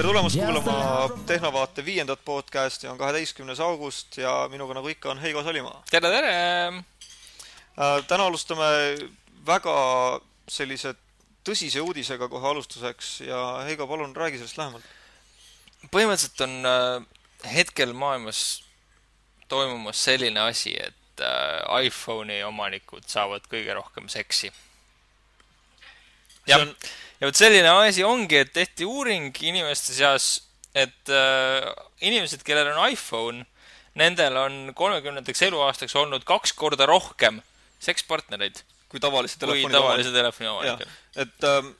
tere tulemast kuulama Tehnovaate viiendat podcasti, on kaheteistkümnes august ja minuga nagu ikka on Heigo Salimaa. tere, tere! Äh, täna alustame väga sellise tõsise uudisega kohe alustuseks ja Heigo, palun räägi sellest lähemalt. põhimõtteliselt on äh, hetkel maailmas toimumas selline asi, et äh, iPhone'i omanikud saavad kõige rohkem seksi. jah on..., ja vot selline asi ongi, et tehti uuring inimeste seas, et äh, inimesed, kellel on iPhone, nendel on kolmekümnendaks eluaastaks olnud kaks korda rohkem sekspartnereid kui tavalise telefoni kui tavalise telefoni omanikel. et äh,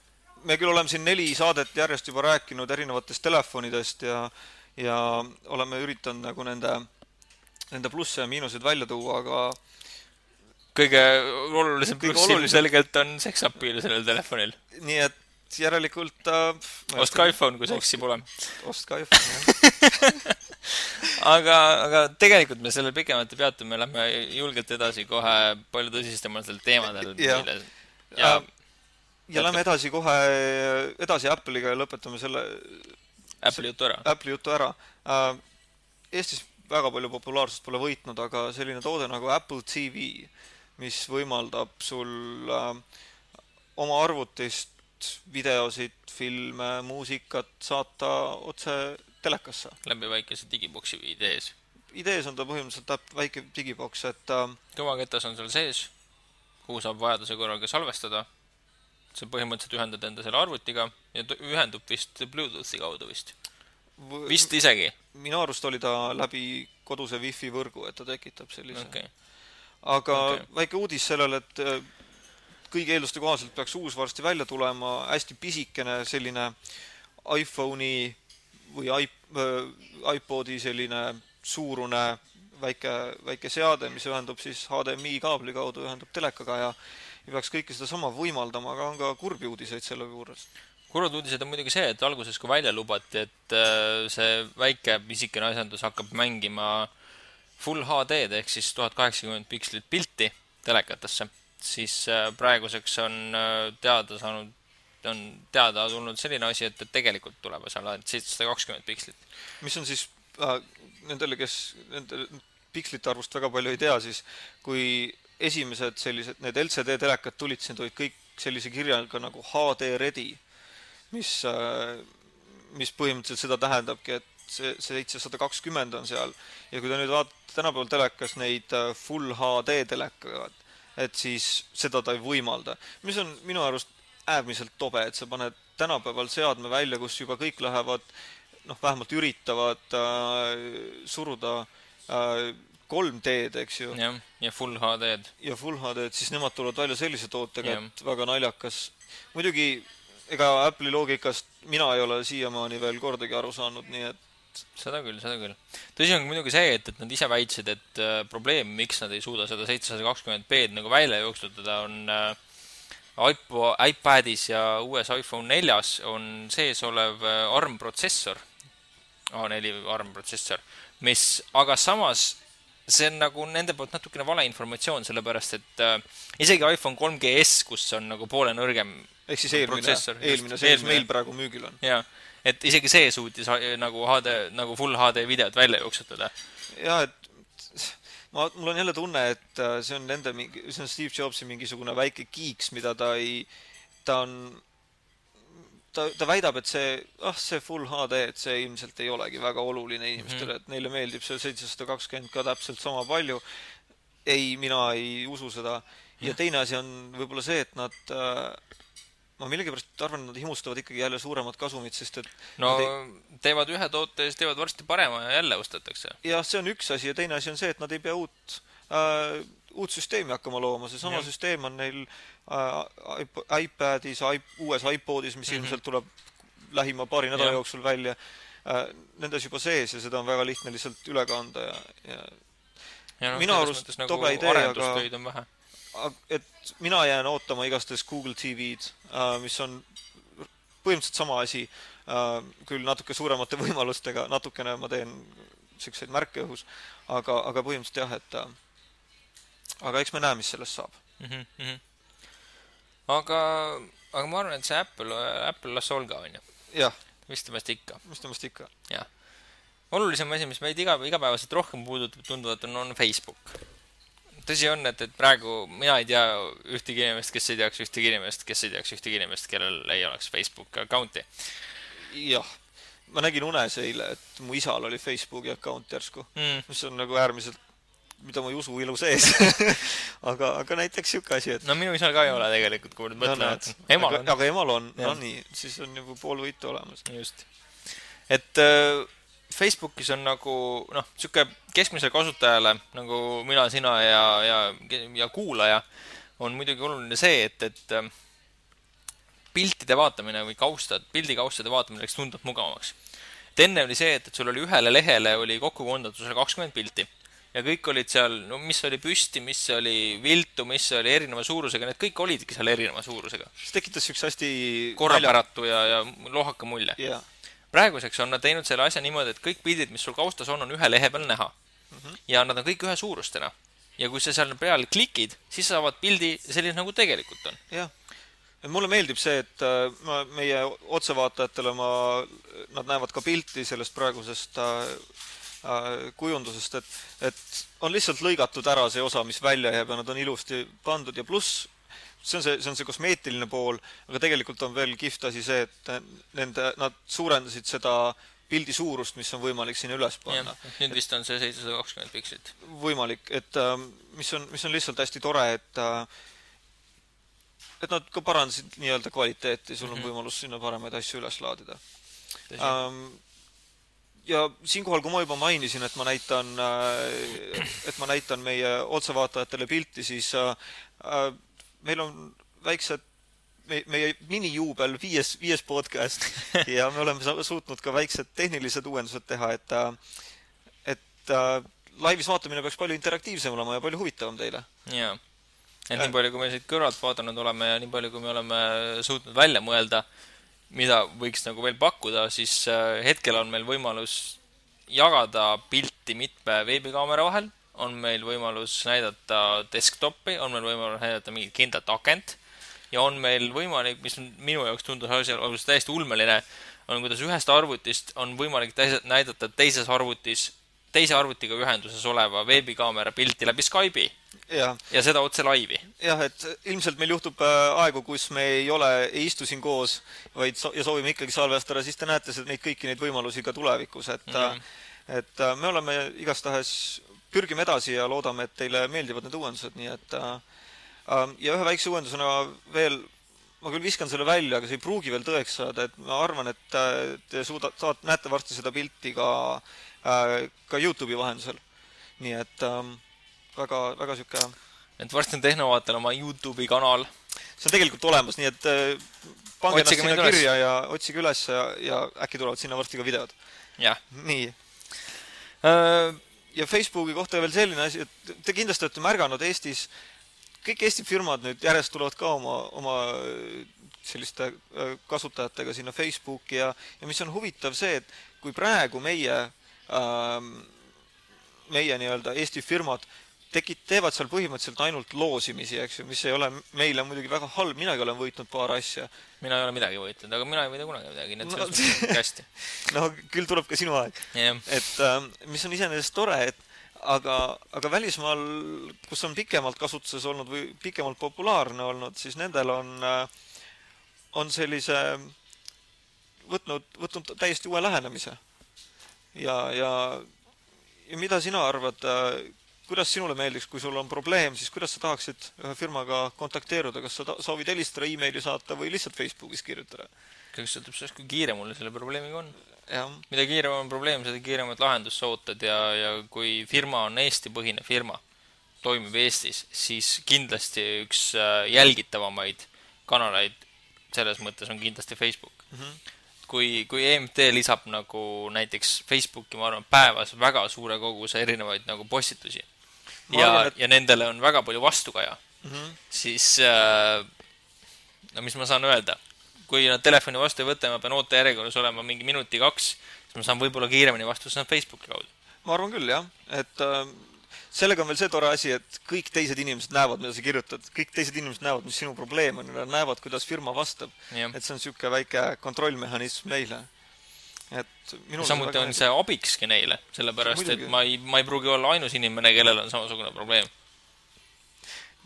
me küll oleme siin neli saadet järjest juba rääkinud erinevatest telefonidest ja ja oleme üritanud nagu nende, nende plusse ja miinuseid välja tuua, aga kõige olulisem pluss ilmselgelt on seksappiil sellel telefonil. nii et järelikult äh, ostke iPhone, kui seksi pole. ostke iPhone, jah aga, aga tegelikult me sellel pikemalt ei peatu, me lähme julgelt edasi kohe palju tõsisematel teemadel. ja, ja, ja lähme edasi kohe, edasi Apple'iga ja lõpetame selle Apple'i jutu ära. Apple'i jutu ära. Äh, Eestis väga palju populaarsust pole võitnud, aga selline toode nagu Apple TV, mis võimaldab sul äh, oma arvutist videosid, filme, muusikat saata otse telekasse. läbi väikese digiboksi idees. idees on ta põhimõtteliselt väike digiboks, et äh, kõvaketas on seal sees, kuhu saab vajaduse korral ka salvestada. sa põhimõtteliselt ühendad enda selle arvutiga ja ühendub vist Bluetoothi kaudu vist. vist isegi. minu arust oli ta läbi koduse wifi võrgu, et ta tekitab sellise okay.. aga okay. väike uudis sellele, et äh, kõigi eelduste kohaselt peaks uus varsti välja tulema, hästi pisikene selline iPhone'i või äh, iPodi selline suurune väike, väike seade, mis ühendub siis HDMI kaabli kaudu, ühendub telekaga ja ja peaks kõike sedasama võimaldama, aga on ka kurbi uudiseid selle juures. kurvad uudised on muidugi see, et alguses, kui välja lubati, et äh, see väike pisikene asjandus hakkab mängima full HD-d ehk siis tuhat kaheksakümmend pikslit pilti telekatesse siis äh, praeguseks on äh, teada saanud, on teada tulnud selline asi, et, et tegelikult tuleb seal ainult seitsesada kakskümmend pikslit. mis on siis äh, nendele, kes nende pikslite arvust väga palju ei tea, siis kui esimesed sellised, need LCD telekad tulid, siis need olid kõik sellise kirjaga nagu HD ready, mis äh,, mis põhimõtteliselt seda tähendabki, et see seitsesada kakskümmend on seal ja kui te nüüd vaatate tänapäeval telekas neid äh, full HD telekaid, et siis seda ta ei võimalda. mis on minu arust äärmiselt tobe, et sa paned tänapäeval seadme välja, kus juba kõik lähevad noh, vähemalt üritavad äh, suruda äh, 3D-d, eks ju. jah, ja full HD-d. ja full HD-d, siis nemad tulevad välja sellise tootega, et väga naljakas. muidugi ega Apple'i loogikast mina ei ole siiamaani veel kordagi aru saanud, nii et seda küll, seda küll. tõsi on muidugi see, et, et nad ise väitsid, et äh, probleem, miks nad ei suuda seda seitsesada kakskümmend B-d nagu välja jooksutada, on äh, iPo-, iPadis ja uues iPhone neljas on sees olev äh, ARM protsessor, A4 ARM protsessor, mis aga samas see on nagu nende poolt natukene valeinformatsioon, sellepärast et äh, isegi iPhone 3GS, kus on nagu poole nõrgem ehk siis eelmine, eelmine, see, mis meil praegu müügil on. jaa et isegi see suutis nagu HD, nagu full HD videot välja jooksutada. jah, et ma, mul on jälle tunne, et äh, see on nende mingi, see on Steve Jobsi mingisugune väike kiiks, mida ta ei, ta on, ta, ta väidab, et see, ah, see full HD, et see ilmselt ei olegi väga oluline inimestele mm, -hmm. et neile meeldib see seitsesada kakskümmend ka täpselt sama palju. ei, mina ei usu seda. ja teine asi on võib-olla see, et nad äh, ma millegipärast arvan, et nad himustavad ikkagi jälle suuremat kasumit, sest et no ei... teevad ühe toote ja siis teevad varsti parema ja jälle ostetakse. jah, see on üks asi ja teine asi on see, et nad ei pea uut äh, uut süsteemi hakkama looma, seesama süsteem on neil äh, iPadis, uues iPodis, mis mm -hmm. ilmselt tuleb lähima paari nädala jooksul välja äh,, nendes juba sees ja seda on väga lihtne lihtsalt üle kanda ja, ja, ja no, minu arust nagu tobe idee, aga et mina jään ootama igastahes Google TV-d, äh, mis on põhimõtteliselt sama asi, äh, küll natuke suuremate võimalustega, natukene ma teen niisuguseid märke õhus, aga, aga põhimõtteliselt jah, et äh, aga eks me näe, mis sellest saab mm. -hmm. aga, aga ma arvan, et see Apple, Apple las olga, on ju. jah. vist temast ikka. vist temast ikka. jah. olulisem asi, mis meid iga, igapäevaselt rohkem puudutab tunduvalt, on, on Facebook. Tõsi on, et, et praegu mina ei tea ühtegi inimest, kes ei teaks ühtegi inimest, kes ei teaks ühtegi inimest, kellel ei oleks Facebook account'i. jah, ma nägin unes eile, et mu isal oli Facebooki account järsku mm., mis on nagu äärmiselt mida ma ei usu elu sees aga, aga näiteks sihuke asi, et no minu isal ka ei ole tegelikult, kui ma nüüd mõtlen no,, et emal on. aga emal on, no nii, siis on juba pool võitu olemas. just. et äh, Facebookis on nagu noh, sihuke keskmisele kasutajale nagu mina, sina ja, ja, ja kuulaja on muidugi oluline see, et, et äh, piltide vaatamine või kaustad, pildikaustade vaatamine läks tunduvalt mugavamaks. et enne oli see, et, et sul oli ühele lehele oli kokku koondatud sulle kakskümmend pilti ja kõik olid seal, no mis oli püsti, mis oli viltu, mis oli erineva suurusega, need kõik olidki seal erineva suurusega. see tekitas niisuguse hästi korrapäratu ja, ja lohaka mulje yeah.. Praeguseks on nad teinud selle asja niimoodi, et kõik pildid, mis sul kaustas on, on ühe lehe peal näha mm. -hmm. ja nad on kõik ühesuurustena. ja kui sa seal peal klikid, siis sa saavad pildi selline, nagu tegelikult on. jah mulle meeldib see, et äh, ma, meie otsevaatajatele ma, nad näevad ka pilti sellest praegusest äh, Äh, kujundusest, et, et on lihtsalt lõigatud ära see osa, mis välja jääb ja nad on ilusti pandud ja pluss see on see, see on see kosmeetiline pool, aga tegelikult on veel kihvt asi see, et nende, nad suurendasid seda pildi suurust, mis on võimalik sinna üles panna. nüüd vist on see seitsesada kakskümmend pikslit. võimalik, et äh, mis on, mis on lihtsalt hästi tore, et äh, et nad ka parandasid nii-öelda kvaliteeti, sul on mm -hmm. võimalus sinna paremaid asju üles laadida ja siinkohal, kui ma juba mainisin, et ma näitan, äh, et ma näitan meie otsevaatajatele pilti, siis äh, meil on väiksed meie minijuubel, viies, viies podcast ja me oleme suutnud ka väiksed tehnilised uuendused teha, et et laivis vaatamine peaks palju interaktiivsem olema ja palju huvitavam teile. jaa. et nii palju, kui me siit kõrvalt vaadanud oleme ja nii palju, kui me oleme suutnud välja mõelda, mida võiks nagu veel pakkuda, siis äh, hetkel on meil võimalus jagada pilti mitme veebikaamera vahel, on meil võimalus näidata desktopi, on meil võimalus näidata mingit kindlat akent ja on meil võimalik, mis minu jaoks tundus alguses täiesti ulmeline, on kuidas ühest arvutist on võimalik näidata teises arvutis teise arvutiga ühenduses oleva veebikaamera pilti läbi Skype'i ja, ja seda otse laivi. jah, et ilmselt meil juhtub äh, aegu, kus me ei ole, ei istu siin koos, vaid so ja soovime ikkagi salvestada, siis te näete neid kõiki neid võimalusi ka tulevikus, et mm -hmm. et äh, me oleme igastahes, pürgime edasi ja loodame, et teile meeldivad need uuendused, nii et ja ühe väikse uuendusena veel ma küll viskan selle välja, aga see ei pruugi veel tõeks saada, et ma arvan, et te suuda-, saad, näete varsti seda pilti ka, ka Youtube'i vahendusel. nii et ähm, väga, väga sihuke. et varsti on Tehnovaatel oma Youtube'i kanal. see on tegelikult olemas, nii et äh, pange ennast sinna kirja ja otsige üles ja, ja äkki tulevad sinna varsti ka videod. nii uh,. Ja Facebooki kohta veel selline asi, et te kindlasti olete märganud Eestis, kõik Eesti firmad nüüd järjest tulevad ka oma, oma selliste äh, kasutajatega sinna Facebooki ja, ja mis on huvitav see, et kui praegu meie ähm, meie nii-öelda Eesti firmad tekit-, teevad seal põhimõtteliselt ainult loosimisi, eks ju, mis ei ole meile muidugi väga halb, minagi olen võitnud paar asja. mina ei ole midagi võitnud, aga mina ei võida kunagi midagi, nii et selles no, mõttes hästi. no küll tuleb ka sinu aeg yeah.. et äh, mis on iseenesest tore, et aga, aga välismaal, kus on pikemalt kasutuses olnud või pikemalt populaarne olnud, siis nendel on äh,, on sellise võtnud, võtnud täiesti uue lähenemise. ja, ja, ja mida sina arvad äh,, kuidas sinule meeldiks, kui sul on probleem, siis kuidas sa tahaksid ühe firmaga kontakteeruda, kas sa soovid helistada e, emaili saata või lihtsalt Facebookis kirjutada? kõik sõltub sellest, kui kiire mul selle probleemiga on. Mida kiirem on probleem, seda kiiremat lahendust sa ootad ja, ja kui firma on Eesti-põhine firma, toimib Eestis, siis kindlasti üks äh, jälgitavamaid kanaleid selles mõttes on kindlasti Facebook mm. -hmm kui, kui EMT lisab nagu näiteks Facebooki, ma arvan, päevas väga suure koguse erinevaid nagu postitusi, ja, et... ja nendele on väga palju vastukaja mm, -hmm. siis äh, no mis ma saan öelda, kui nad telefoni vastu ei võta ja ma pean ootejärjekorras olema mingi minuti-kaks, siis ma saan võib-olla kiiremini vastuse Facebooki kaudu. ma arvan küll, jah, et äh, sellega on veel see tore asi, et kõik teised inimesed näevad, mida sa kirjutad, kõik teised inimesed näevad, mis sinu probleem on ja nad näevad, kuidas firma vastab. et see on niisugune väike kontrollmehhanism neile et minul samuti on see abikski neile, sellepärast et ma ei, ma ei pruugi olla ainus inimene, kellel on samasugune probleem.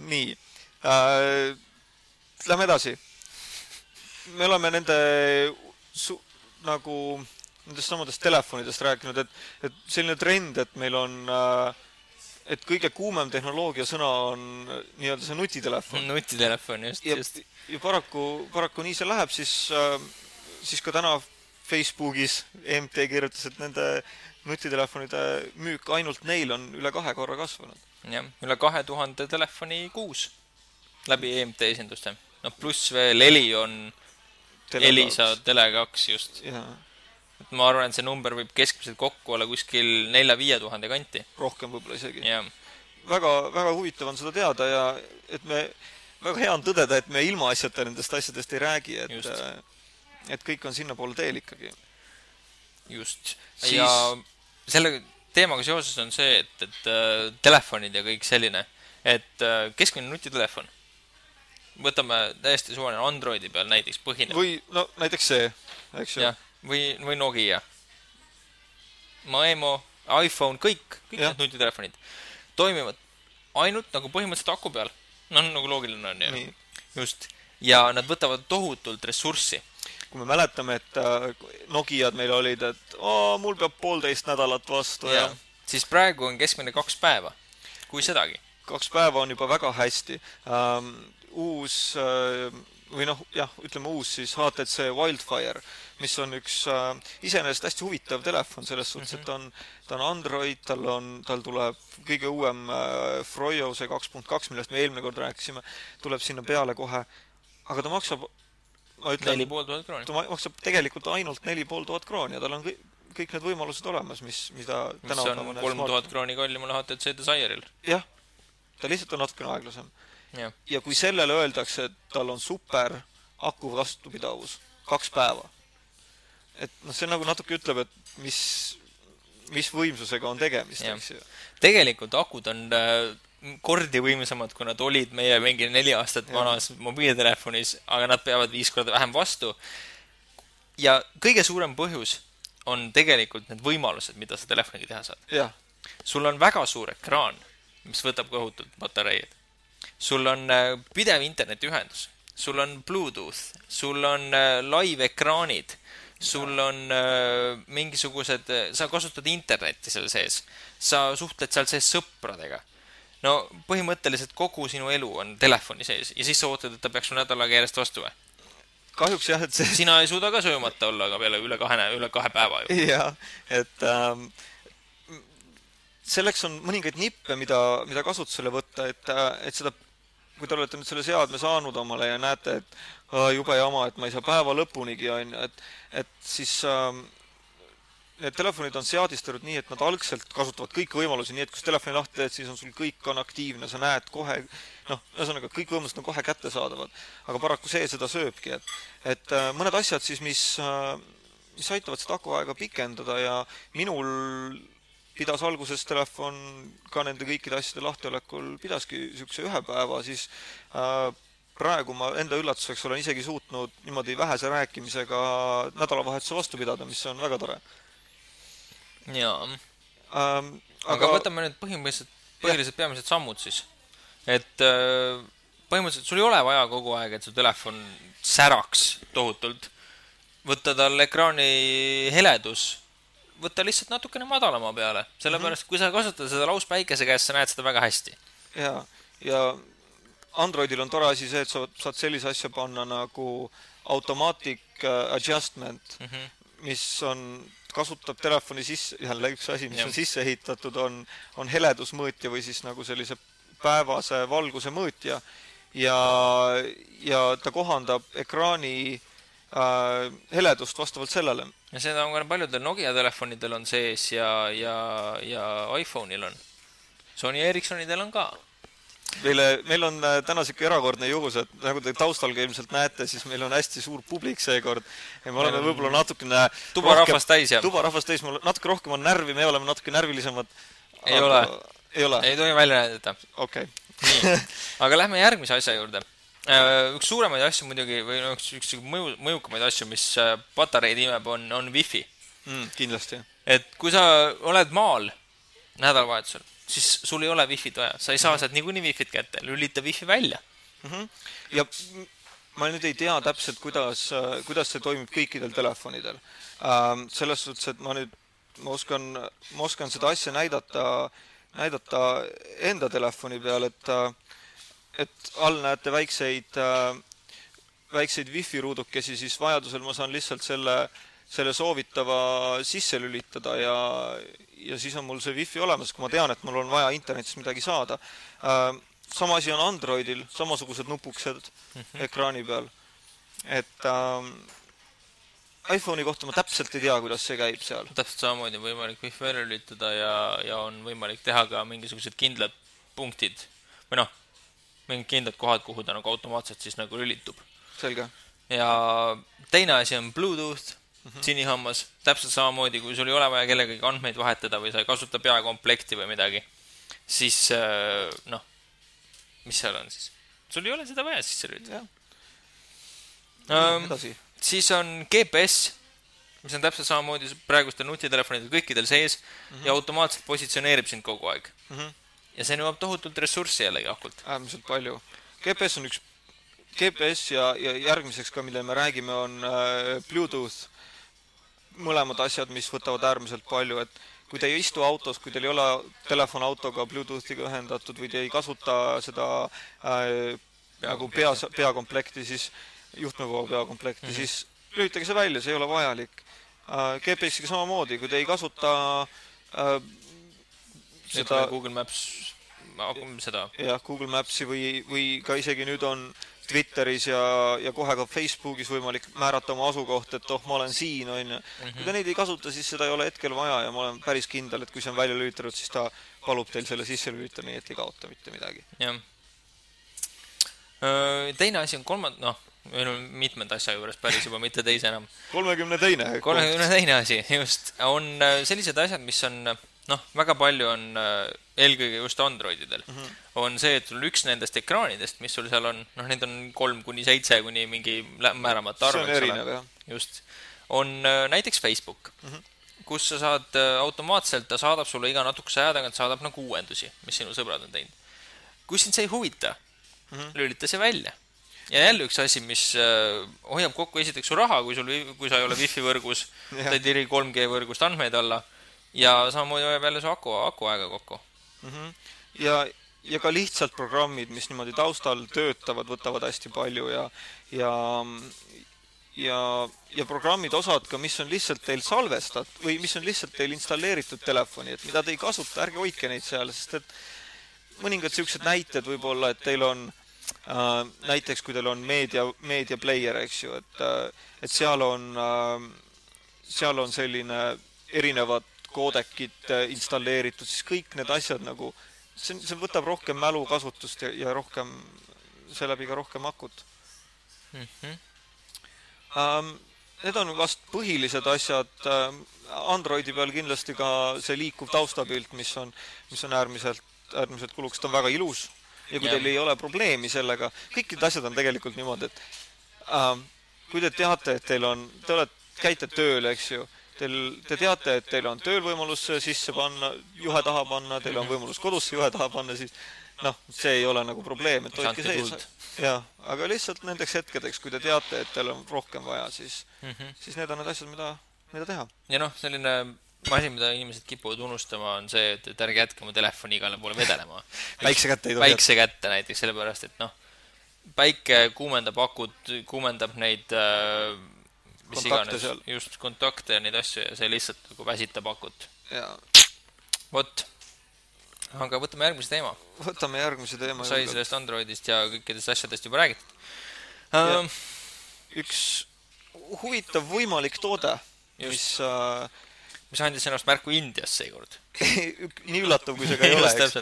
nii äh,, lähme edasi. me oleme nende su-, nagu nendest samadest telefonidest rääkinud, et, et selline trend, et meil on äh, et kõige kuumem tehnoloogia sõna on nii-öelda see nutitelefon. nutitelefon, just, just. ja paraku, paraku nii see läheb, siis äh,, siis ka täna Facebookis EMT kirjutas, et nende nutitelefonide müük ainult neil on üle kahe korra kasvanud. jah, üle kahe tuhande telefoni kuus läbi EMT esinduste. noh, pluss veel Elion, Elisa Tele2 just. et ma arvan, et see number võib keskmiselt kokku olla kuskil nelja-viie tuhande kanti. rohkem võib-olla isegi. väga, väga huvitav on seda teada ja et me, väga hea on tõdeda, et me ilmaasjata nendest asjadest ei räägi, et just et kõik on sinnapoole teel ikkagi. just siis.... ja selle teemaga seoses on see, et, et äh, telefonid ja kõik selline, et äh, keskmine nutitelefon, võtame täiesti suvaline Androidi peal näiteks põhineb. või no näiteks see, eks ju. või, või Nokia. Maemo, iPhone, kõik, kõik ja. need nutitelefonid toimivad ainult nagu põhimõtteliselt aku peal. noh, nagu loogiline on ju. just. ja nad võtavad tohutult ressurssi kui me mäletame, et äh, Nokiad meil olid, et oo, mul peab poolteist nädalat vastu ja, ja siis praegu on keskmine kaks päeva, kui sedagi. kaks päeva on juba väga hästi um,. uus uh, või noh, jah, ütleme uus siis HTC Wildfire, mis on üks uh, iseenesest hästi huvitav telefon selles suhtes mm, -hmm. et ta on, ta on Android, tal on, tal tuleb kõige uuem uh, Froyo see kaks punkt kaks, millest me eelmine kord rääkisime, tuleb sinna peale kohe, aga ta maksab ma ütlen, neli pool tuhat krooni. ta maksab tegelikult ainult neli pool tuhat krooni ja tal on kõik, kõik need võimalused olemas, mis, mida mis on kolm tuhat krooni kallimal HTC Desirel. jah, ta lihtsalt on natukene aeglasem. ja kui sellele öeldakse, et tal on super aku vastupidavus, kaks päeva, et noh, see nagu natuke ütleb, et mis, mis võimsusega on tegemist, eks ju. tegelikult akud on äh, kordi võimsamad, kui nad olid meie mingi neli aastat vanas mobiiltelefonis, aga nad peavad viis korda vähem vastu. ja kõige suurem põhjus on tegelikult need võimalused, mida sa telefoniga teha saad. sul on väga suur ekraan, mis võtab kohutult patareid. sul on äh, pidev internetiühendus, sul on Bluetooth, sul on äh, live-ekraanid sul on äh, mingisugused, sa kasutad internetti seal sees, sa suhtled seal sees sõpradega no põhimõtteliselt kogu sinu elu on telefoni sees ja siis sa ootad, et ta peaks su nädal aega järjest vastu või? kahjuks jah, et see sina ei suuda ka söömata olla aga peale üle kahe, üle kahe päeva ju. jah, et ähm, selleks on mõningaid nippe, mida, mida kasutusele võtta, et, äh, et seda, kui te olete nüüd selle seadme saanud omale ja näete, et äh, jube jama, et ma ei saa päeva lõpunigi, on ju, et, et siis ähm, need telefonid on seadistatud nii, et nad algselt kasutavad kõiki võimalusi, nii et kui sa telefoni lahti teed, siis on sul kõik on aktiivne, sa näed kohe, noh, ühesõnaga kõik võimalused on kohe kättesaadavad. aga paraku see seda sööbki, et, et äh, mõned asjad siis, mis, äh, mis aitavad seda akuaega pikendada ja minul pidas alguses telefon ka nende kõikide asjade lahtiolekul, pidaski niisuguse ühe päeva, siis äh, praegu ma enda üllatuseks olen isegi suutnud niimoodi vähese rääkimisega nädalavahetuse vastu pidada, mis on väga tore jaa ähm,. aga, aga võtame nüüd põhimõtteliselt, põhilised peamised sammud siis. et äh, põhimõtteliselt sul ei ole vaja kogu aeg, et su telefon säraks tohutult. võtta tal ekraani heledus, võtta lihtsalt natukene madalama peale, sellepärast mm -hmm. kui sa kasutad seda lauspäikese käes, sa näed seda väga hästi. jaa, ja Androidil on tore asi see, et sa saad sellise asja panna nagu automatic äh, adjustment mm, -hmm. mis on kasutab telefoni sisse, jälle üks asi, mis ja. on sisse ehitatud, on, on heledusmõõtja või siis nagu sellise päevase valguse mõõtja ja, ja ta kohandab ekraani äh, heledust vastavalt sellele. ja seda on ka paljudel Nokia telefonidel on sees ja, ja, ja iPhone'il on. Sony Ericssonidel on ka meile, meil on äh, täna sihuke erakordne juhus, et nagu te taustal ka ilmselt näete, siis meil on hästi suur publik seekord ja me oleme võib-olla natukene tuba rahvast täis, jah? tuba rahvast täis, mul natuke rohkem on närvi, me oleme natuke närvilisemad. ei aga... ole. ei ole? ei tohi välja näidata. okei okay. nii, aga lähme järgmise asja juurde. Äh, üks suuremaid asju muidugi või no üks, üks mõju, mõjukamaid asju, mis äh, patareid imeb, on, on wifi. mm,. kindlasti. et kui sa oled maal nädalavahetusel, siis sul ei ole wifi't vaja, sa ei saa sealt niikuinii wifi't kätte, lülita wifi välja mm. -hmm. ja ma nüüd ei tea täpselt, kuidas, kuidas see toimib kõikidel telefonidel. Ähm, selles suhtes, et ma nüüd, ma oskan, ma oskan seda asja näidata, näidata enda telefoni peal, et et all näete väikseid, väikseid wifi ruudukesi, siis vajadusel ma saan lihtsalt selle, selle soovitava sisse lülitada ja, ja siis on mul see wifi olemas, kui ma tean, et mul on vaja internetist midagi saada. Ähm, sama asi on Androidil, samasugused nupukesed -hmm. ekraani peal. et ähm, iPhone'i kohta ma täpselt ei tea, kuidas see käib seal. täpselt samamoodi on võimalik wifi välja lülitada ja, ja on võimalik teha ka mingisugused kindlad punktid või noh, mingid kindlad kohad, kuhu ta nagu automaatselt siis nagu lülitub. selge. ja teine asi on Bluetooth -hmm. sinihammas, täpselt samamoodi, kui sul ei ole vaja kellegagi andmeid vahetada või sa ei kasuta peakomplekti või midagi, siis äh, noh, mis seal on siis? sul ei ole seda vaja sisse lülitada. Um, siis on GPS, mis on täpselt samamoodi praegustel nutitelefonidel kõikidel sees mm -hmm. ja automaatselt positsioneerib sind kogu aeg mm. -hmm. ja see nõuab tohutult ressurssi jällegi ahkult. äärmiselt palju. GPS on üks, GPS ja, ja järgmiseks ka, mille me räägime, on äh, Bluetooth mõlemad asjad, mis võtavad äärmiselt palju, et kui te ei istu autos, kui teil ei ole telefon autoga Bluetoothiga ühendatud või te ei kasuta seda äh, nagu pea, peakomplekti, siis juhtmevoo peakomplekti mm, -hmm. siis lülitage see välja, see ei ole vajalik äh,. GPS-iga samamoodi, kui te ei kasuta äh, seda Google Maps, seda jah, Google Maps'i või, või ka isegi nüüd on Twitteris ja, ja kohe ka Facebookis võimalik määrata oma asukoht, et oh, ma olen siin, on ju. kui te neid ei kasuta, siis seda ei ole hetkel vaja ja ma olen päris kindel, et kui see on välja lülitatud, siis ta palub teil selle sisse lülitada, nii et ei kaota mitte midagi. jah. teine asi on kolmand-, noh, meil on mitmed asja juures päris juba, mitte teise enam. kolmekümne teine. kolmekümne teine asi, just. on sellised asjad, mis on noh, väga palju on äh, eelkõige just Androididel mm, -hmm. on see, et sul üks nendest ekraanidest, mis sul seal on, noh, neid on kolm kuni seitse kuni mingi määramata arv, eks ole. just. on äh, näiteks Facebook mm, -hmm. kus sa saad äh, automaatselt, ta saadab sulle iga natukese aja tagant, saadab nagu uuendusi, mis sinu sõbrad on teinud. kui sind see ei huvita mm, -hmm. lülita see välja ja jälle üks asi, mis äh, hoiab kokku esiteks su raha, kui sul, kui sa ei ole wifi võrgus, sa ei tiri 3G võrgust andmeid alla ja samamoodi hoiab jälle su aku, akuaega kokku mm. -hmm. ja, ja ka lihtsalt programmid, mis niimoodi taustal töötavad, võtavad hästi palju ja, ja ja, ja programmid, osad ka, mis on lihtsalt teil salvestatud või mis on lihtsalt teil installeeritud telefoni, et mida te ei kasuta, ärge hoidke neid seal, sest et mõningad niisugused näited võib-olla, et teil on äh, näiteks kui teil on meedia, meedia player, eks ju, et äh, et seal on äh,, seal on selline erinevad koodekit äh, installeeritud, siis kõik need asjad nagu, see, see võtab rohkem mälukasutust ja, ja rohkem, seeläbi ka rohkem akut mm. -hmm. Um, need on vast põhilised asjad, ähm, Androidi peal kindlasti ka see liikuv taustapilt, mis on, mis on äärmiselt, äärmiselt kulukas, ta on väga ilus ja kui ja. teil ei ole probleemi sellega, kõik need asjad on tegelikult niimoodi, et ähm, kui te teate, et teil on, te olete, käite tööl, eks ju, Teil, te teate, et teil on tööl võimalus sisse panna, juhe taha panna, teil on võimalus kodusse juhe taha panna, siis noh, see ei ole nagu probleem, et hoidke sees. jah, aga lihtsalt nendeks hetkedeks, kui te teate, et teil on rohkem vaja, siis mm, -hmm. siis need on need asjad, mida, mida teha. ja noh, selline asi, mida inimesed kipuvad unustama, on see, et, et ärge jätke oma telefoni igale poole vedelema päikse kätte ei tohi päikse kätte näiteks, sellepärast et noh, päike kuumendab akut, kuumendab neid äh, mis iganes, just kontakte ja neid asju ja see lihtsalt nagu väsitab akut. vot, aga võtame järgmise teema. võtame järgmise teema. sai sellest Androidist ja kõikidest asjadest juba räägitud uh,. üks huvitav võimalik toode, mis uh, mis andis ennast märku Indias seekord nii üllatav, kui see ka ei ole, eks.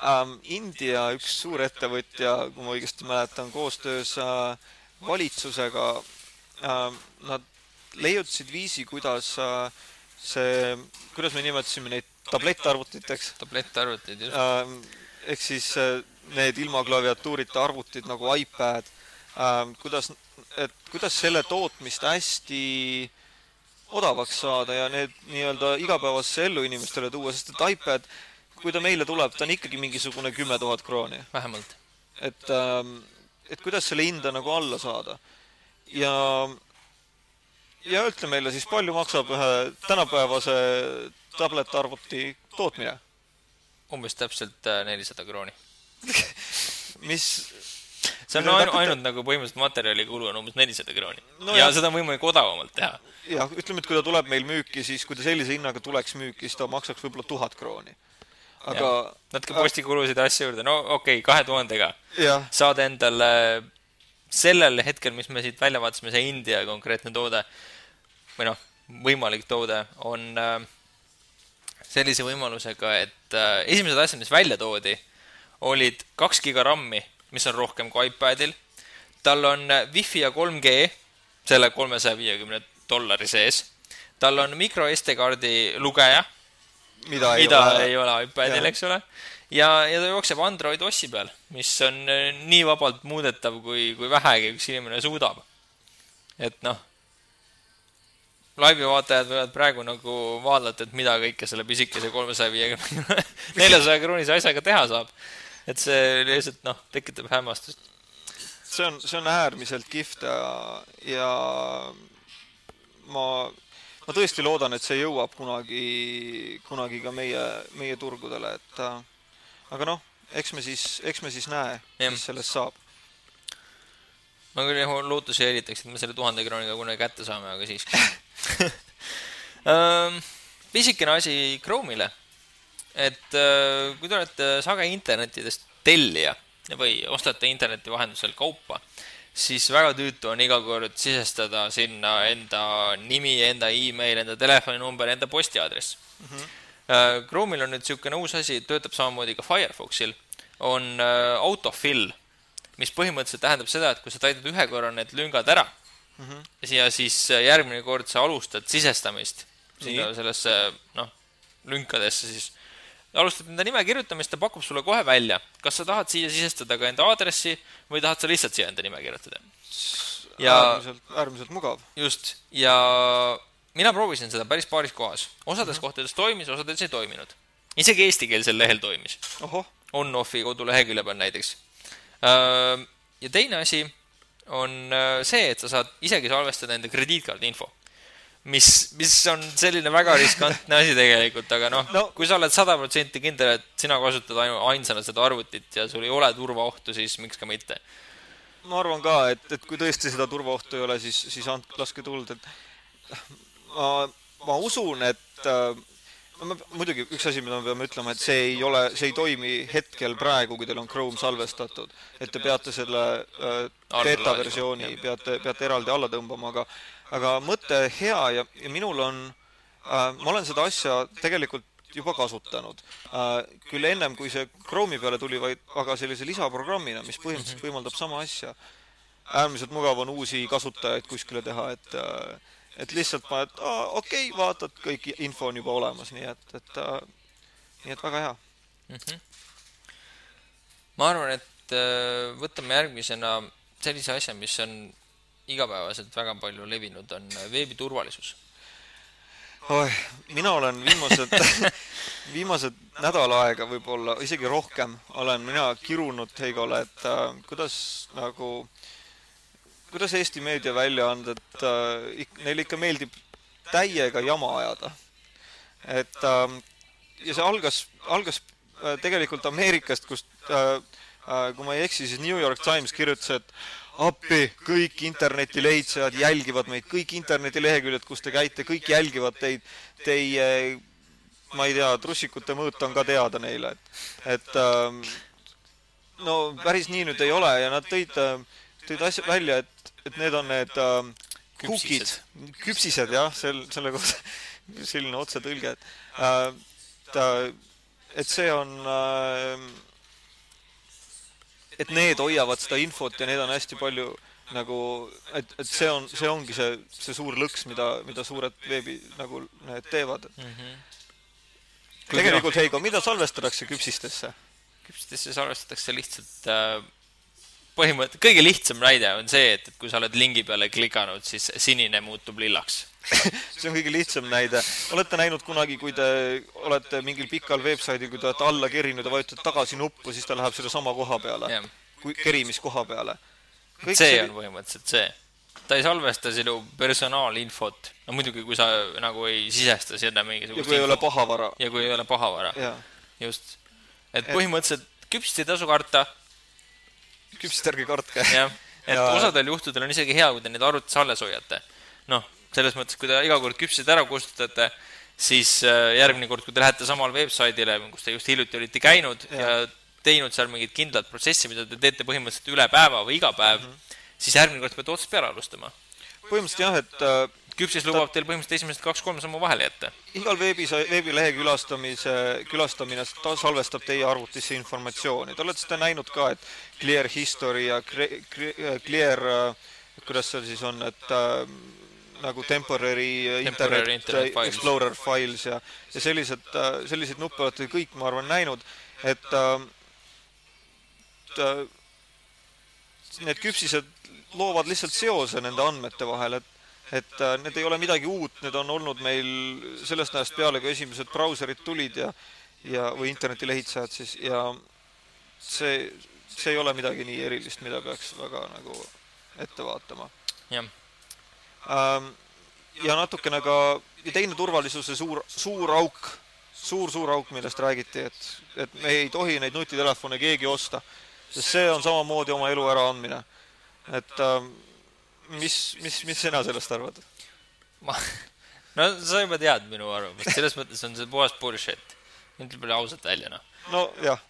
Um, India üks suurettevõtja, kui ma õigesti mäletan, koostöös uh, valitsusega nad leiutasid viisi, kuidas äh, see, kuidas me nimetasime neid tablettarvutiteks? tablettarvutid, just. Äh, ehk siis need ilma klaviatuurita arvutid nagu iPad, kuidas, et kuidas selle tootmist hästi odavaks saada ja need nii-öelda igapäevasesse ellu inimestele tuua, sest et iPad, kui ta meile tuleb, ta on ikkagi mingisugune kümme tuhat krooni. vähemalt. et, ähm, et kuidas selle hinda nagu alla saada. Ja, ja ütle meile siis, palju maksab ühe tänapäevase tablet-arvuti tootmine? umbes täpselt äh, nelisada krooni mis see on ainu, ainult nagu põhimõtteliselt materjalikulu on umbes nelisada krooni no. ja jah. seda on võimalik odavamalt teha. jah, ütleme, et kui ta tuleb meil müüki, siis kui ta sellise hinnaga tuleks müüki, siis ta maksaks võib-olla tuhat krooni. aga. natuke postikulusid ja asju juurde, no okei okay,, kahe tuhandega saad endale sellel hetkel, mis me siit välja vaatasime, see India konkreetne toode või noh, võimalik toode on äh, sellise võimalusega, et äh, esimesed asjad, mis välja toodi, olid kaks giga RAM-i mis on rohkem kui iPadil. tal on äh, Wi-Fi ja 3G selle kolmesaja viiekümne dollari sees. tal on micro SD kaardi lugeja, mida, ei, mida ole. ei ole iPadil, eks ole. Ja, ja ta jookseb Android OS-i peal, mis on äh, nii vabalt muudetav, kui, kui vähegi üks inimene suudab. et noh, laivi vaatajad võivad praegu nagu vaadata, et mida kõike selle pisikese kolmesaja viiekümne, neljasaja kroonise asjaga teha saab et see lihtsalt noh, tekitab hämmastust. see on, see on äärmiselt kihvt ja, ja ma, ma tõesti loodan, et see jõuab kunagi, kunagi ka meie, meie turgudele, et aga noh, eks me siis, eks me siis näe, mis sellest saab. ma küll jah lootusi ei eritaks, et me selle tuhande krooniga kunagi kätte saame, aga siiski pisikene asi Chrome'ile et kui te olete sage internetidest tellija või ostate interneti vahendusel kaupa, siis väga tüütu on iga kord sisestada sinna enda nimi, enda email, enda telefoninumber, enda postiaadress mm. -hmm. Chrome'il on nüüd niisugune uus asi, töötab samamoodi ka Firefoxil, on äh, autofill, mis põhimõtteliselt tähendab seda, et kui sa täidad ühe korra need lüngad ära mm, -hmm. ja siis järgmine kord sa alustad sisestamist sinna sellesse, noh, lünkadesse, siis alustad enda nime kirjutamist, ta pakub sulle kohe välja, kas sa tahad siia sisestada ka enda aadressi või tahad sa lihtsalt siia enda nime kirjutada. ja äärmiselt, äärmiselt mugav. just, ja mina proovisin seda päris paaris kohas. osades mm -hmm. kohtades toimis, osades ei toiminud. isegi eestikeelsel lehel toimis. On-Offi kodulehekülje peal näiteks. Ja teine asi on see, et sa saad isegi salvestada enda krediitkaardi info mis, mis on selline väga riskantne asi tegelikult, aga noh no,, kui sa oled sada protsenti kindel, et sina kasutad ainu-, ainsana seda arvutit ja sul ei ole turvaohtu, siis miks ka mitte. ma arvan ka, et, et kui tõesti seda turvaohtu ei ole, siis, siis andke, laske tuld, et ma, ma usun, et no muidugi üks asi, mida me peame ütlema, et see ei ole, see ei toimi hetkel praegu, kui teil on Chrome salvestatud. et te peate selle äh, beeta versiooni, peate, peate eraldi alla tõmbama, aga aga mõte hea ja, ja minul on äh,, ma olen seda asja tegelikult juba kasutanud äh,. küll ennem, kui see Chrome'i peale tuli, vaid aga sellise lisaprogrammina, mis põhimõtteliselt võimaldab sama asja. äärmiselt mugav on uusi kasutajaid kuskile teha, et äh, et lihtsalt paned, okei okay,, vaatad, kõik info on juba olemas, nii et, et äh, nii et väga hea mm. -hmm. ma arvan, et äh, võtame järgmisena sellise asja, mis on igapäevaselt väga palju levinud, on veebiturvalisus. oih, mina olen viimased viimased nädal aega võib-olla, isegi rohkem, olen mina kirunud Heigole, et äh, kuidas nagu, kuidas Eesti meediaväljaanded äh,, neile ikka meeldib täiega jama ajada. et äh, ja see algas, algas äh, tegelikult Ameerikast, kust äh, äh, kui ma ei eksi, siis New York Times kirjutas, et appi, kõik internetilehitsejad jälgivad meid, kõik internetileheküljed, kus te käite, kõik jälgivad teid, teie, ma ei tea, trussikute mõõt on ka teada neile, et, et ähm, no päris nii nüüd ei ole ja nad tõid, tõid asja välja, et, et need on need ähm, cookid, küpsised jah, sel, selle kohta selline otsetõlge, et äh, ta, et see on äh, et need hoiavad seda infot ja need on hästi palju nagu, et, et see on, see ongi see, see suur lõks, mida, mida suured veebi nagu need teevad mm. -hmm. tegelikult Heigo, mida salvestatakse küpsistesse? küpsistesse salvestatakse lihtsalt äh, põhimõte, kõige lihtsam näide on see, et, et kui sa oled lingi peale klikanud, siis sinine muutub lillaks see on kõige lihtsam näide. olete näinud kunagi, kui te olete mingil pikal veebsaidil, kui te olete alla kerinud ja vajutate tagasi nuppu, siis ta läheb selle sama koha peale kui kerimiskoha peale. see see- on põhimõtteliselt see. ta ei salvesta sinu personaalinfot, no muidugi, kui sa nagu ei sisesta sinna ja mingisugust kui ei ole pahavara. ja kui ei ole pahavara, just. et põhimõtteliselt küpsist ei tasu karta, küpsist ärge kartke. jah, et Ja- osadel juhtudel on isegi hea, kui te neid arvutis alles hoiate. noh, selles mõttes, kui te iga kord küpsid ära kustutate, siis äh, järgmine kord, kui te lähete samale veebsaidile, kus te just hiljuti olite käinud ja, Ja. teinud seal mingit kindlat protsessi, mida te teete põhimõtteliselt üle päeva või iga päev mm. -hmm. siis järgmine kord peate otsast peale alustama. põhimõtteliselt jah, et äh, küpsis lubab teil põhimõtteliselt esimesed kaks-kolm sammu vahele jätta. igal veebis, veebilehe külastamise, külastamine ta salvestab teie arvutisse informatsiooni. Te olete seda näinud ka, et clear history ja cre- clear, kuidas see siis on, et äh, nagu temporary, Temporary internet, internet äh, files. explorer files ja, ja sellised, selliseid nuppe olete kõik, ma arvan, näinud, et äh, et, äh, need küpsised loovad lihtsalt seose nende andmete vahel, et et äh, need ei ole midagi uut, need on olnud meil sellest ajast peale, kui esimesed brauserid tulid ja ja, või internetilehitsejad siis ja see, see ei ole midagi nii erilist, mida peaks väga nagu ette vaatama jah, ähm,. ja natukene ka, ja teine turvalisuse suur, suur auk, suur-suur auk, millest räägiti, et, et me ei tohi neid nutitelefone keegi osta, sest see on samamoodi oma elu äraandmine. et ähm, mis, mis, mis sina sellest arvad? ma, no sa juba tead minu arvamust, selles mõttes on see puhas bullshit. ütleme ausalt välja, noh. nojah,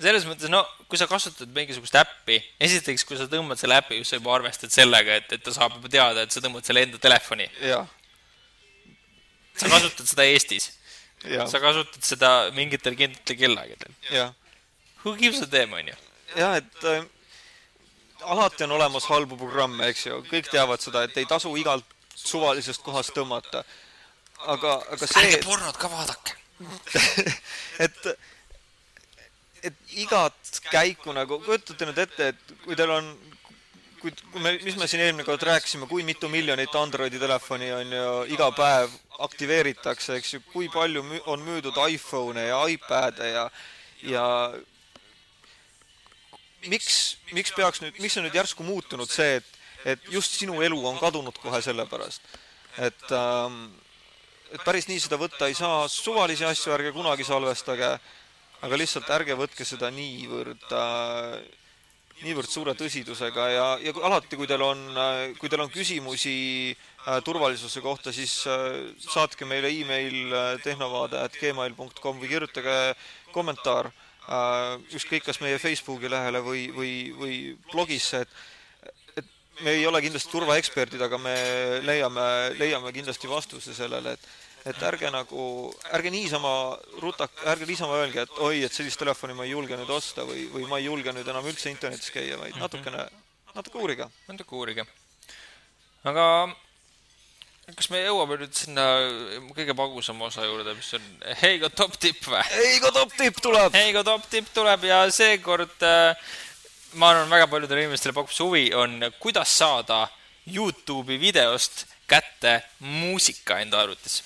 selles mõttes, no kui sa kasutad mingisugust äppi, esiteks, kui sa tõmbad selle äpi, siis sa juba arvestad sellega, et, et ta saab juba teada, et sa tõmbad selle enda telefoni. sa kasutad seda Eestis, sa kasutad seda mingitel kindlatel kellaaegadel. jah Who gives a damn, onju. jah, et äh, alati on olemas halbu programme, eks ju, kõik teavad seda, et ei tasu igalt suvalisest kohast tõmmata. aga, aga see, pornot ka vaadake. et, et igat käiku nagu, kujutate nüüd ette, et kui teil on, kui, kui me, mis me siin eelmine kord rääkisime, kui mitu miljonit Androidi telefoni on ju iga päev aktiveeritakse, eks ju, kui palju on müüdud iPhone'e ja iPad'e ja, ja miks, miks peaks nüüd, miks on nüüd järsku muutunud see, et, et just sinu elu on kadunud kohe sellepärast, et ähm, et päris nii seda võtta ei saa, suvalisi asju ärge kunagi salvestage, aga lihtsalt ärge võtke seda niivõrd äh, niivõrd suure tõsidusega ja, ja alati, kui teil on, kui teil on küsimusi äh, turvalisuse kohta, siis äh, saatke meile email äh, tehnovaade.gmail.com või kirjutage kommentaar. äh, ükskõik kas meie Facebooki lehele või, või, või blogisse, et et me ei ole kindlasti turvaeksperdid, aga me leiame, leiame kindlasti vastuse sellele, et et ärge nagu, ärge niisama rutak-, ärge niisama öelge, et oi, et sellist telefoni ma ei julge nüüd osta või, või ma ei julge nüüd enam üldse internetis käia, vaid natukene, natuke uurige. natuke uurige. aga kas me jõuame nüüd sinna kõige magusama osa juurde, mis on Heigo top tipp või? Heigo top tipp tuleb! Heigo top tipp tuleb ja seekord äh, ma arvan, väga paljudele inimestele pakub see huvi, on kuidas saada Youtube'i videost kätte muusika enda arvutis.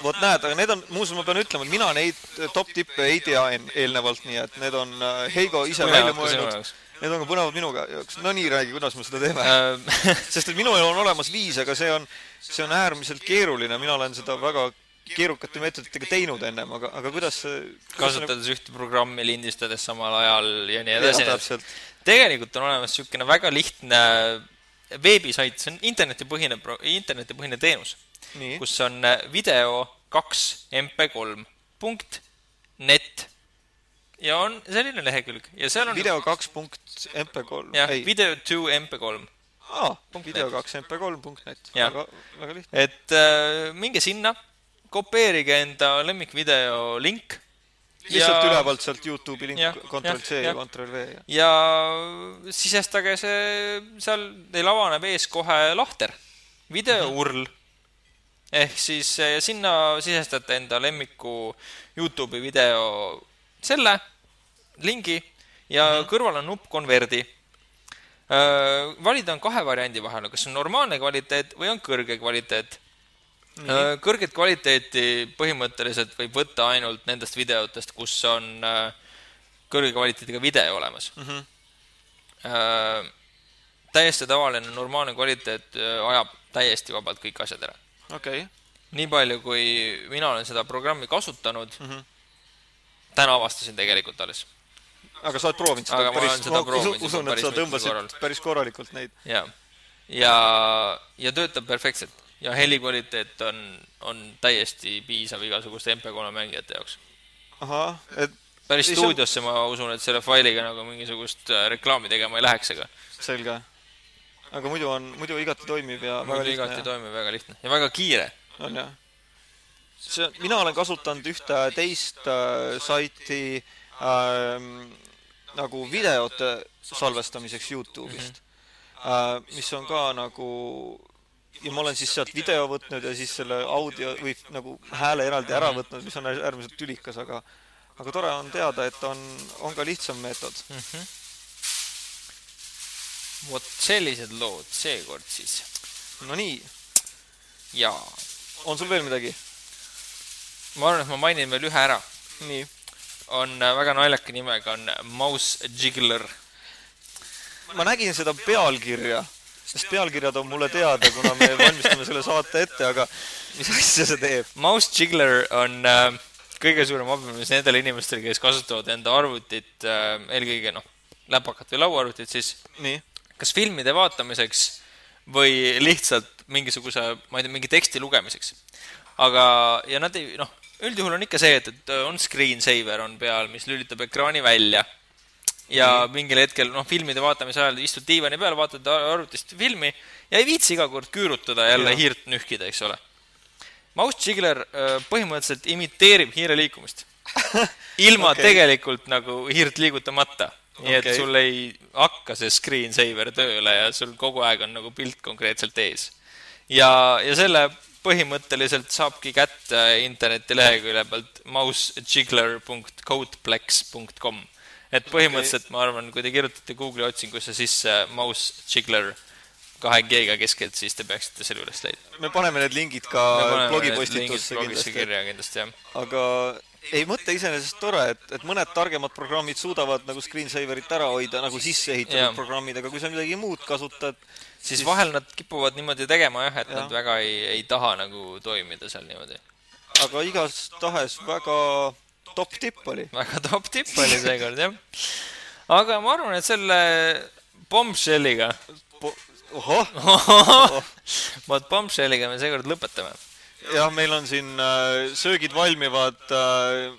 vot näed, aga need on, muuseas ma pean ütlema, et mina neid top tippe ei tea eelnevalt, nii et need on äh, Heigo ise välja mõelnud. Need on ka põnevad minuga jaoks. no nii, räägi, kuidas me seda teeme. Sest et minul on olemas viis, aga see on, see on äärmiselt keeruline, mina olen seda väga keerukate meetoditega teinud ennem, aga, aga kuidas see kasutades ühte programmi, lindistades samal ajal ja nii edasi. tegelikult on olemas niisugune väga lihtne veebisait, see on internetipõhine, internetipõhine teenus, kus on video kaks mp3 punkt net ja on selline lehekülg. Ja seal on video kaks punkt mp3, jah, video to mp3 aa, punkt video kaks mp3 punkt net, väga, väga lihtne. et äh, minge sinna, kopeerige enda lemmikvideo link. Lihtsalt ja- ülevalt sealt Youtube'i link Ctrl C ja. Ctrl V ja sisestage see, seal teil avaneb ees kohe lahter, videourl. ehk siis eh, sinna sisestate enda lemmiku Youtube'i video selle lingi ja mm -hmm. kõrval on nupp konverdi. valida on kahe variandi vahel, kas on normaalne kvaliteet või on kõrge kvaliteet. Äh, kõrget kvaliteeti põhimõtteliselt võib võtta ainult nendest videotest, kus on äh, kõrge kvaliteediga video olemas mm. -hmm. täiesti tavaline normaalne kvaliteet ajab täiesti vabalt kõik asjad ära. okei okay. nii palju, kui mina olen seda programmi kasutanud mm, -hmm. täna avastasin tegelikult alles. Aga sa oled proovinud seda aga päris, ma usun, usun, et sa tõmbasid päris korralikult neid. jaa. ja, ja töötab perfektselt ja helikvaliteet on, on täiesti piisav igasuguste MP3 mängijate jaoks. ahah, et päris stuudiosse ma usun, et selle failiga nagu mingisugust äh, reklaami tegema ei läheks, aga selge. aga muidu on, muidu igati toimiv ja muidu väga igati ja... toimiv, väga lihtne ja väga kiire. on jah. see, mina olen kasutanud ühte teist äh, saiti äh, nagu videote salvestamiseks Youtube'ist mm, -hmm. mis on ka nagu ja ma olen siis sealt video võtnud ja siis selle audio või nagu hääle eraldi ära võtnud, mis on äärmiselt tülikas, aga aga tore on teada, et on, on ka lihtsam meetod mm. -hmm. vot sellised lood seekord siis. no nii. jaa. on sul veel midagi? ma arvan, et ma mainin veel ühe ära. nii. On äh, väga naljaka nimega, on Mouse Jiggler. ma nägin seda pealkirja sest pealkirjad on mulle teada, kuna me valmistame selle saate ette, aga mis asja see teeb? Mouse Jiggler on äh, kõige suurem abimees nendele inimestele, kes kasutavad enda arvutit äh,, eelkõige noh, läpakat või lauaarvutit siis. nii? kas filmide vaatamiseks või lihtsalt mingisuguse, ma ei tea, mingi teksti lugemiseks. aga, ja nad ei, noh, üldjuhul on ikka see, et, et on screensaver on peal, mis lülitab ekraani välja ja mm. mingil hetkel, noh, filmide vaatamise ajal istud diivani peal, vaatad arvutist filmi ja ei viitsi iga kord küürutada jälle ja. hiirt nühkida, eks ole. Mouse Jiggler äh, põhimõtteliselt imiteerib hiire liikumist ilma okay. tegelikult nagu hiirt liigutamata. nii okay. et sul ei hakka see screensaver tööle ja sul kogu aeg on nagu pilt konkreetselt ees. ja, ja selle põhimõtteliselt saabki kätte internetilehekülje pealt mousejiggler.codeplex.com et põhimõtteliselt okay. ma arvan, kui te kirjutate Google'i otsingusse sisse mouse jiggler kahe G-ga keskelt, siis te peaksite selle üles leidma. me paneme need lingid ka blogipostitusse kindlasti. kirja kindlasti, jah. aga ei, mõte iseenesest tore, et, et mõned targemad programmid suudavad nagu screensaverit ära hoida, nagu sisse ehitatud programmid, aga kui sa midagi muud kasutad, siis, vahel nad kipuvad niimoodi tegema jah, et ja. nad väga ei, ei taha nagu toimida seal niimoodi. aga igastahes väga top tipp oli. väga top tipp oli seekord, jah. aga ma arvan, et selle bombshelliga po. ohoh vot bombshelliga me seekord lõpetame. jah, meil on siin äh, söögid valmivad äh,.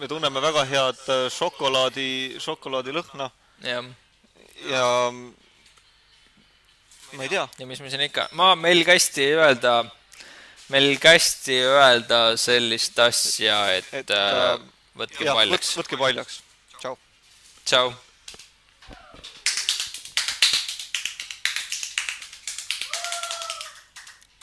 me tunneme väga head äh, šokolaadi, šokolaadilõhna. jah. ja ma ei tea. ja mis me siin ikka, ma, meil kästi öelda meil kästi öelda sellist asja, et, et äh, võtke jah, paljaks. võtke paljaks. tšau. tšau.